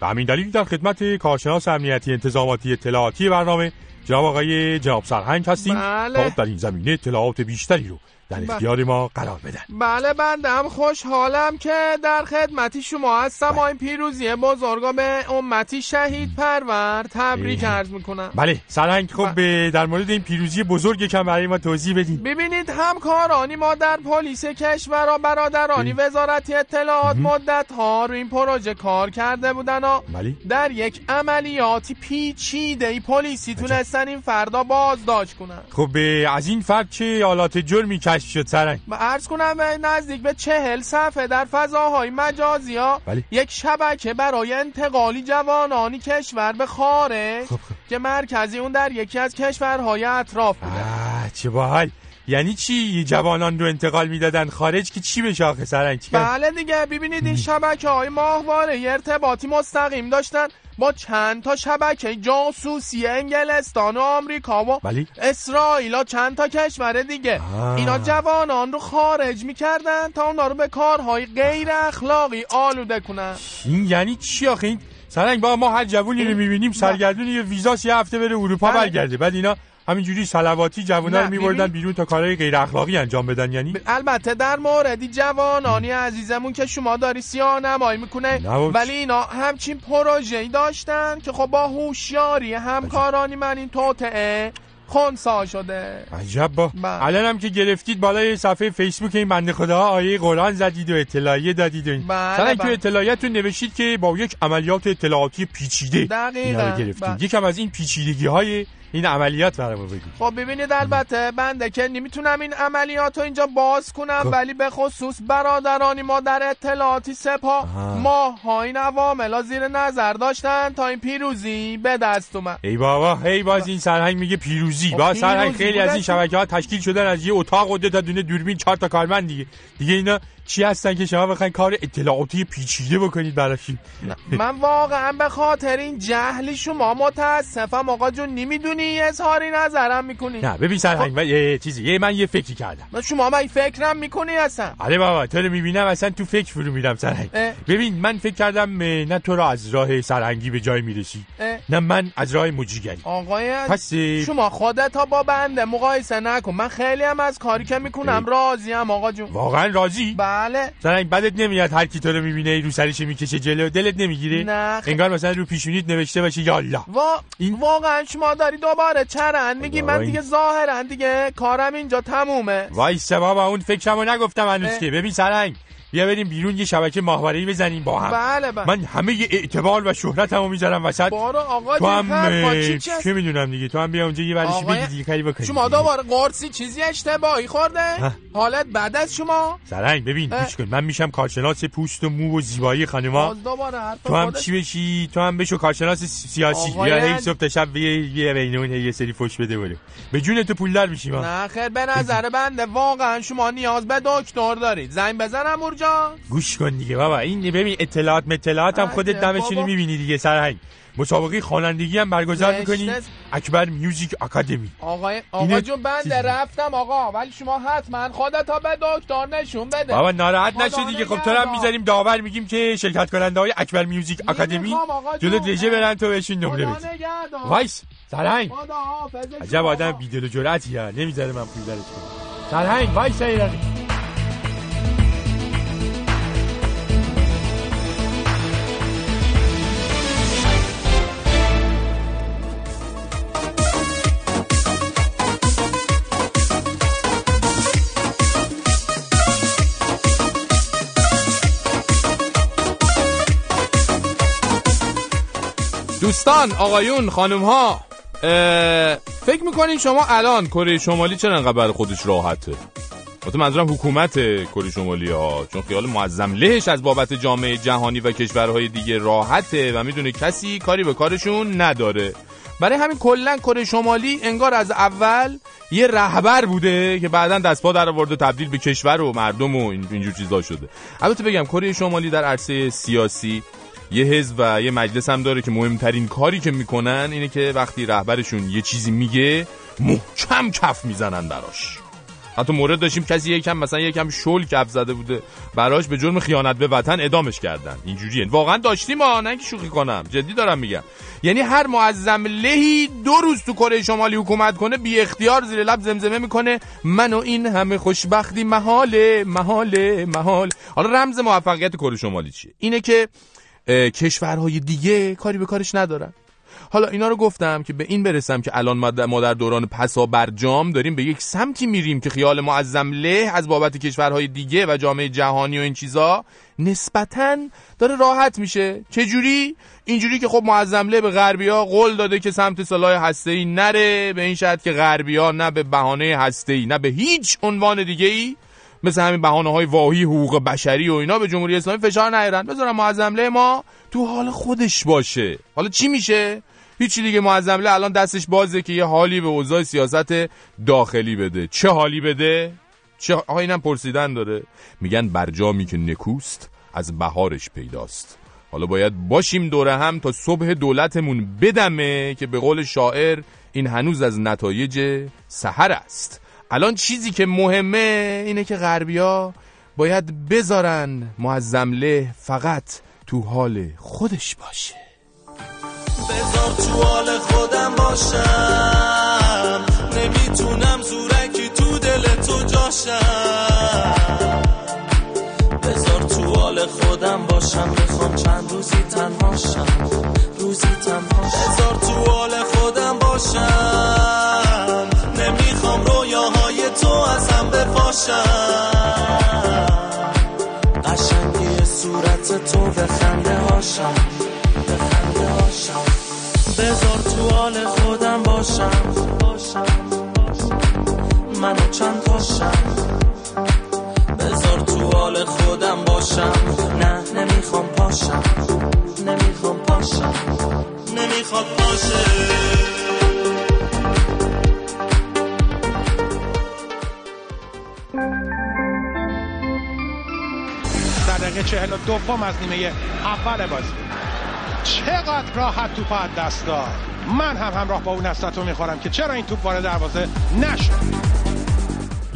و همین دلیل در خدمت کارشناس امنیتی انتظاماتی اطلاعاتی برنامه جناب آقای جناب سرهنگ هستیم. بله. تا در این زمینه اطلاعات بیشتری رو در بله. اختیار ما قرار بدن. بله بندم خوشحالم که در خدمتی شما هستم. بله. این پیروزی بزرگا به امتی شهید پرور تبریک عرض می‌کنم. بله سرنگ خب بله. در مورد این پیروزی بزرگ کم برای ما توضیح بدین. ببینید همکارانی ما در پلیس کشور و برادرانی وزارتی اطلاعات مدت ها رو این پروژه کار کرده بودن و بله. در یک عملیاتی پیچیده ای پلیسی تونستن این فردا بازداشت کنن. خب از این فرد چه آلات جرمی کشف شد سرنگ عرض کنم نزدیک به چهل صفحه در فضاهای مجازی ها بله. یک شبکه برای انتقالی جوانانی کشور به خارج خب خب. که مرکزی اون در یکی از کشورهای اطراف بوده چه باحال یعنی چی؟ جوانان رو انتقال می‌دادن خارج که چی به شاخه سرنگ بله دیگه ببینید این شبکه های ماهواره ارتباطی مستقیم داشتن با چند تا شبکه جاسوسی انگلستان و آمریکا و بلی؟ اسرائیل و چند تا کشور دیگه. آه. اینا جوانان رو خارج می‌کردن تا اونا رو به کارهای غیر اخلاقی آلوده کنن. این یعنی چی آخه؟ این سرنگ با ما هر جوونی رو می‌بینیم سرگردون یه ویزاس یه هفته بره اروپا بله. برگرده. بعد اینا همینجوری سلواتی جوونا رو میبردن بیرون تا کارهای غیر اخلاقی انجام بدن یعنی؟ البته در موردی جوانانی عزیزمون که شما داری سیاه نمایی می‌کنه ولی اینا همچین پروژه‌ای داشتن که خب با هوشیاری همکارانی من این توطعه خونسا شده. عجب با. الان هم که گرفتید بالای صفحه فیسبوک این بنده خدا آیه قرآن زدید و اطلاعیه دادید و این. بله تو بله. اطلاعیتون نوشید که با یک عملیات اطلاعاتی پیچیده دقیقا گرفتید. بله. یکم از این پیچیدگی های این عملیات برامون بگو. خب ببینید البته بنده که نمی‌تونم این عملیات رو اینجا باز کنم خب. ولی به خصوص برادرانی ما در اطلاعاتی سپاه ما ها این عوامل زیر نظر داشتن تا این پیروزی به دست اومد. ای بابا هی باز این سرهنگ میگه پیروزی. خب با سرهنگ خیلی از این شبکه ها تشکیل شدن از یه اتاق و دو تا دونه دوربین چهار تا کارمند دیگه. دیگه اینا چی هستن که شما بخواین کار اطلاعاتی پیچیده بکنید براشین من واقعا به خاطر این جهل شما متاسفم. آقا جون نمی‌دونی اظهاری نظرم می‌کنی. نه ببین سرهنگ من یه چیزی یه من یه فکری کردم. من شما من فکرم می‌کنی اصلا؟ آره بابا تو رو می‌بینم اصلا تو فکر فرو میرم سرهنگ ببین من فکر کردم نه تو رو از راه سرهنگی به جای می‌رسی نه من از راه مجیگری آقای پس شما خودت تا با بنده مقایسه نکن. من خیلی هم از کاری که می‌کنم راضیم آقا جون. واقعا راضی؟ بله. زنگ بدت نمیاد هر کی تو رو می‌بینه رو سرش می‌کشه جلو دلت نمی‌گیره؟ نه انگار مثلا رو پیشونیت نوشته باشه یالا وا این واقعا شما داری دوباره چرند. میگی من دیگه ظاهرا دیگه کارم اینجا تمومه. وای بابا اون فکرمو نگفتم هنوز که. ببین سرنگ. بیا بریم بیرون یه شبکه ماهواره‌ای بزنیم با هم. بله بله. من همه اعتبار و شهرتمو می‌ذارم وسط. بارو آقا تو هم چه می‌دونم دیگه؟ تو هم بیا اونجا یه ورشی بگی دیگه کاری بکنی شما دوباره قرصی چیزی اشتباهی خورده؟ حالت بعد از شما؟ سرنگ ببین گوش کن. من میشم کارشناس پوست و مو و زیبایی خانما تو هم چی بشی؟ تو هم بشو کارشناس سیاسی. یا هی صبح تا شب یه بین اون یه سری فوش بده بره به جون تو پولدار میشی ما نه خیر به نظر بنده واقعا شما نیاز به دکتر دارید. زنگ بزنم گوش کن دیگه بابا. این ببین اطلاعات مطلاعات هم خودت دمشونی می‌بینی دیگه سرهنگ. مسابقه خوانندگی هم برگزار می‌کنی. اکبر میوزیک اکادمی. آقای آقا جون بنده رفتم آقا. ولی شما حتما خودت تا به دکتر نشون بده. بابا ناراحت نشو دیگه. خب تو هم می‌ذاریم داور میگیم که شرکت کننده های اکبر میوزیک اکادمی جلو رژه برن تو بهشون نمره بدی وایس سرهنگ. عجب آدم بیدل و جرأتی نمی‌ذاره من پول درش کنم. سرهنگ وایس دوستان آقایون خانم ها فکر می‌کنین شما الان کره شمالی چرا انقدر خودش راحته؟ البته منظورم حکومت کره شمالی ها چون خیال معظم لهش از بابت جامعه جهانی و کشورهای دیگه راحته و می‌دونه کسی کاری به کارشون نداره. برای همین کلا کره شمالی انگار از اول یه رهبر بوده که بعدا دست پا در آورده تبدیل به کشور و مردم و اینجور چیزا شده. البته بگم کره شمالی در عرصه سیاسی یه حزب و یه مجلس هم داره که مهمترین کاری که می‌کنن اینه که وقتی رهبرشون یه چیزی میگه محکم کف می‌زنن براش. حتی مورد داشتیم کسی یکم مثلا یکم شل کف زده بوده براش به جرم خیانت به وطن ادامش کردن. اینجوریه. واقعا داشتیم ها نه که شوخی کنم. جدی دارم میگم. یعنی هر معظم لهی دو روز تو کره شمالی حکومت کنه بی اختیار زیر لب زمزمه می‌کنه. من و این همه خوشبختی محاله محاله محال حالا رمز موفقیت کره شمالی چیه؟ اینه که کشورهای دیگه کاری به کارش ندارن. حالا اینا رو گفتم که به این برسم که الان ما در دوران پسا برجام داریم به یک سمتی میریم که خیال معظم له از بابت کشورهای دیگه و جامعه جهانی و این چیزا نسبتا داره راحت میشه. چه جوری اینجوری که خب معظم له به غربیا قول داده که سمت سلاح هسته‌ای نره به این شرط که غربیا نه به بهانه هسته‌ای نه به هیچ عنوان دیگه ای مثل همین بهانه های واهی حقوق بشری و اینا به جمهوری اسلامی فشار نیارن. بذارن معظمله ما تو حال خودش باشه. حالا چی میشه؟ هیچی دیگه. معظمله الان دستش بازه که یه حالی به اوضاع سیاست داخلی بده. چه حالی بده؟ چه آقا اینم پرسیدن داره. میگن برجامی که نکوست از بهارش پیداست. حالا باید باشیم دوره هم تا صبح دولتمون بدمه که به قول شاعر این هنوز از نتایج سحر است. الان چیزی که مهمه اینه که غربیا باید بذارن معظمله فقط تو حال خودش باشه. بذار تو حال خودم باشم. نمی‌تونم زورکی تو دل تو جاشم. بذار تو حال خودم باشم. می‌خوام چند روزی تنهاشم روزی تنهاشم بذار تو حال خودم باشم. باشم. قشنگی صورت تو به خنده هاشم. به خنده هاشم. بذار تو حال خودم باشم. باشم منو چند پاشم. بذار تو حال خودم باشم. نه نمی‌خوام پاشم. نمی‌خوام پاشم. نمی‌خواد پاشم دقیقه چهل و دوم از نیمه اول بازی. چقدر راحت توپ از دست داد من هم همراه با اون رو می‌خورم که چرا این توپ وارد دروازه نشد.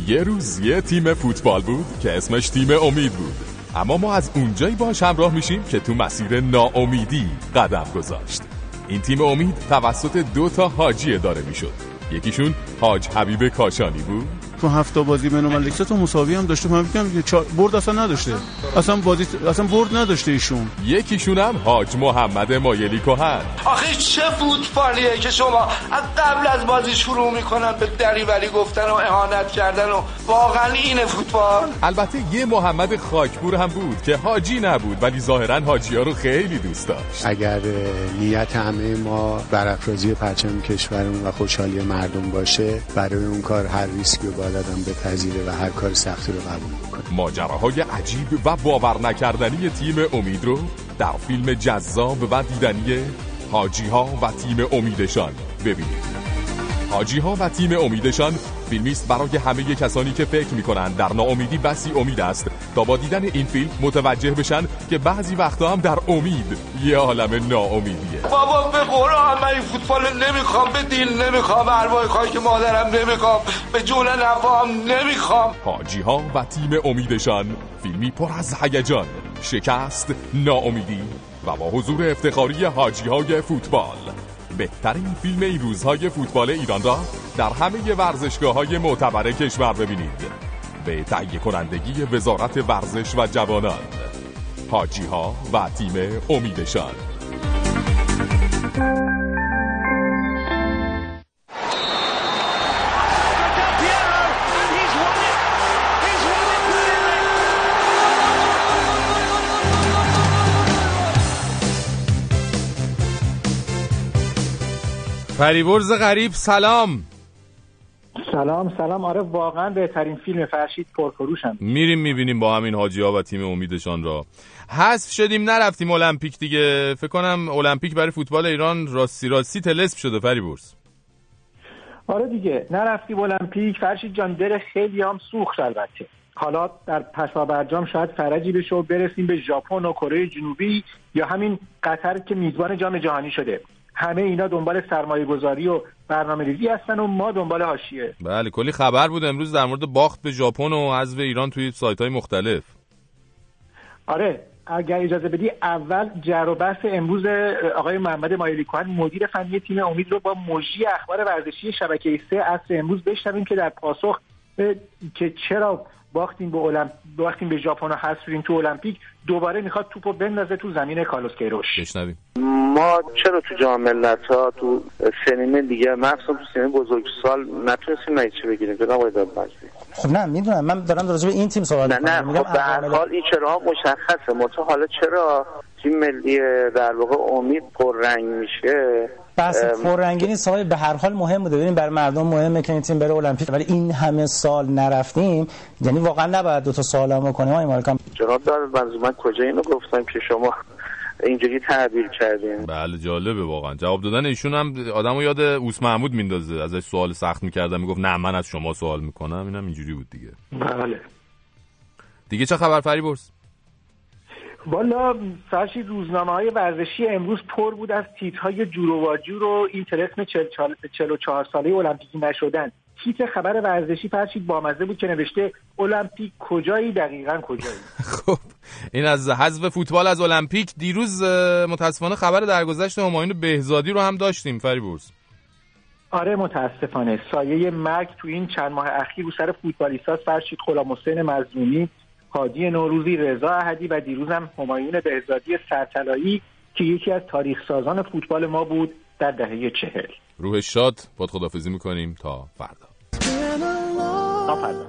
یه روز یه تیم فوتبال بود که اسمش تیم امید بود. اما ما از اونجایی باش همراه میشیم که تو مسیر ناامیدی قدم گذاشت. این تیم امید توسط دو تا حاجی داره می‌شد. یکیشون حاج حبیب کاشانی بود. تو هفته بازی بین المللی تو مساوی هم داشته. من میگم که برد اصلا نداشته. اصلا بازی اصلا برد نداشته ایشون. یکیشون هم حاج محمد مایلی کهن. آخه چه فوتبالیه که شما از قبل از بازی شروع می‌کنن به دریوری گفتن و اهانت کردن و واقعا اینه فوتبال. البته یه محمد خاکپور هم بود که حاجی نبود ولی ظاهرا حاجی ها رو خیلی دوست داشت. اگر نیت همه ما برافرازی پرچم کشورمون و خوشحالی مردم باشه برای اون کار هر ریسکی رو باید آدم بپذیره و هر کار سختی رو قبول کنه ماجراهای عجیب و باور نکردنی تیم امید رو در فیلم جذاب و دیدنی حاجی ها و تیم امیدشان ببینید. حاجی ها و تیم امیدشان فیلمی است برای همه کسانی که فکر می‌کنند در ناامیدی بسی امید است. تا با دیدن این فیلم متوجه بشن که بعضی وقتا هم در امید یه عالم ناامیدیه. بابا به قرآن من این فوتبال نمی‌خوام به دیل نمی‌خوام اربای که مادرم نمی‌خوام به جون نوام نمی‌خوام. حاجی ها و تیم امیدشان فیلمی پر از هیجان شکست ناامیدی و با حضور افتخاری حاجی های فوتبال. بهترین فیلم این روزهای فوتبال ایران را در همه ورزشگاه های معتبر کشور ببینید. به تهیه کنندگی وزارت ورزش و جوانان حاجی ها و تیم امیدشان. فریبرز غریب سلام. سلام سلام. آره واقعا بهترین فیلم فرشید پرفروشم. میریم می‌بینیم با همین حاجی ها و تیم امیدشان را. حذف شدیم نرفتیم المپیک دیگه. فکر کنم المپیک برای فوتبال ایران راستی راستی تلسپ شده فریبرز آره دیگه نرفتیم المپیک. فرشید جان دل خیلی هم سوخت البته. حالا در پسا برجام شاید فرجی بشه و برسیم به ژاپن و کره جنوبی یا همین قطر که میزبان جام جهانی شده. همه اینا دنبال سرمایه گذاری و برنامه ریزی هستن و ما دنبال حاشیه. بله کلی خبر بود امروز در مورد باخت به ژاپن و حذف ایران توی سایت های مختلف. آره اگر اجازه بدی اول جر و بحث امروز آقای محمد مایلی کوهن مدیر فنی تیم امید رو با مجری اخبار ورزشی شبکه سه عصر امروز بشنویم که در پاسخ که چرا باختیم به المپ... باختیم به ژاپن و حذف تو المپیک دوباره می‌خواد توپو بندازه تو زمین کالوس کیروش. بشنویم. ما چرا تو جام ملت ها تو سینما دیگه مخصوصا تو سینما بزرگسال نتونستیم چی بگیریم؟ جناب آقای خب نه می‌دونم. من دارم راجع به این تیم صحبت نه نه. خب به هر حال این چرا مشخصه. متو حالا چرا تیم ملی در واقع امید پررنگ میشه؟ بحث پررنگی نیست به هر حال مهم بوده. ببین برای مردم مهمه که این تیم بره المپیک. ولی این همه سال نرفتیم یعنی واقعا نباید دو تا سوال هم کنیم آقای مالکم جناب دار من کجا اینو گفتم که شما اینجوری تعبیر کردین؟ بله جالبه واقعا. جواب دادن ایشون هم آدمو یاد اوس محمود میندازه. ازش سوال سخت می‌کردم. می‌گفت نه من از شما سوال می‌کنم. اینم اینجوری بود دیگه. بله. دیگه چه خبر؟ فریبرز. والا فرشی روزنامه های ورزشی امروز پر بود از تیت های جور و واجور و این تلسم 44 ساله المپیکی نشدن. تیت خبر ورزشی فرشید بامزه بود که نوشته المپیک کجایی؟ دقیقا کجایی؟ خب این از حذف فوتبال از المپیک. دیروز متاسفانه خبر درگذشت همایون بهزادی رو هم داشتیم فریبورس آره متاسفانه. سایه مرگ تو این چند ماه اخیر رو سر فوتبالیستاست فرشید غلام حسین مظلومی هادی نوروزی رضا احدی و دیروز هم همایون بهزادی سرطلایی که یکی از تاریخ سازان فوتبال ما بود در دهه چهل. روح شاد باد خدافزی می‌کنیم تا فردا. تا فردا.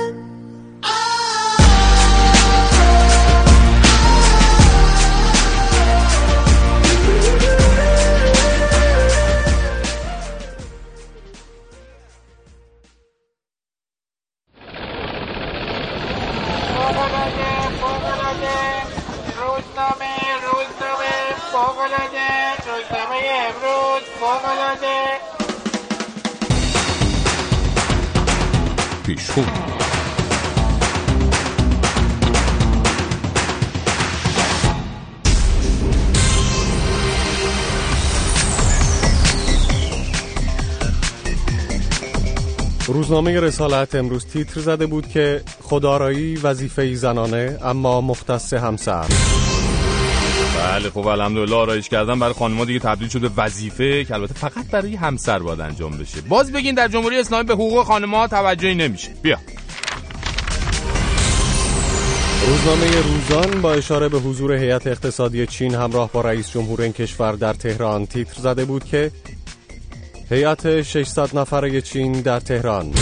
پیشخون روزنامه رسالت امروز تیتر زده بود که خدارایی وظیفه زنانه اما مختص همسر. بله خب الحمدلله آرایش کردن برای خانم‌ها دیگه تبدیل شده وظیفه که البته فقط برای همسر باید انجام بشه. باز بگین در جمهوری اسلامی به حقوق خانم‌ها توجهی نمیشه. بیا. روزنامه روزان با اشاره به حضور هیئت اقتصادی چین همراه با رئیس جمهور این کشور در تهران تیتر زده بود که هیئت 600 نفره چین در تهران.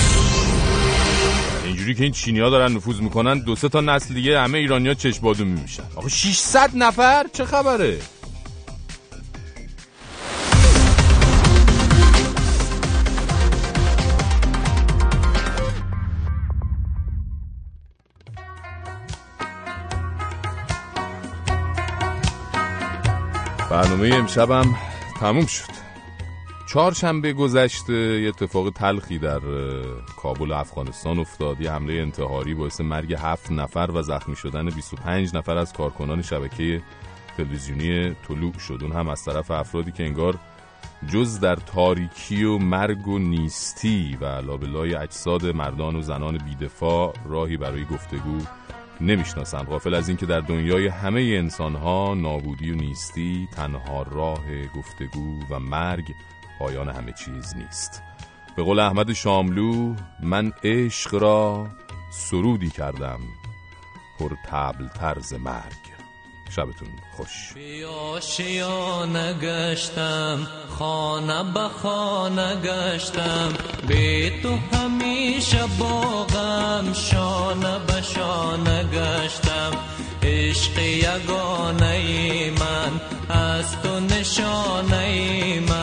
اینجوری که این چینی دارن نفوذ می‌کنن دو سه تا نسل دیگه همه ایرانی ها چشم میشن آقا 600 نفر؟ چه خبره؟ برنامه امشبم تموم شد. چهارشنبه گذشته یه اتفاق تلخی در کابل افغانستان افتاد. یه حمله انتحاری باعث مرگ هفت نفر و زخمی شدن 25 نفر از کارکنان شبکه تلویزیونی طلوع شد. اون هم از طرف افرادی که انگار جز در تاریکی و مرگ و نیستی و لابلای اجساد مردان و زنان بیدفاع راهی برای گفتگو نمی‌شناسند. غافل از اینکه در دنیای همه انسانها نابودی و نیستی تنها راه گفتگو و مرگ پایان همه چیز نیست. به قول احمد شاملو من عشق را سرودی کردم پر تبل طرز مرگ. شبتون خوش. بیاشیا نگشتم خانه به خانه گشتم. به تو همیشه باغم شانه به شانه گشتم. عشق یگانه من از تو نشانه من.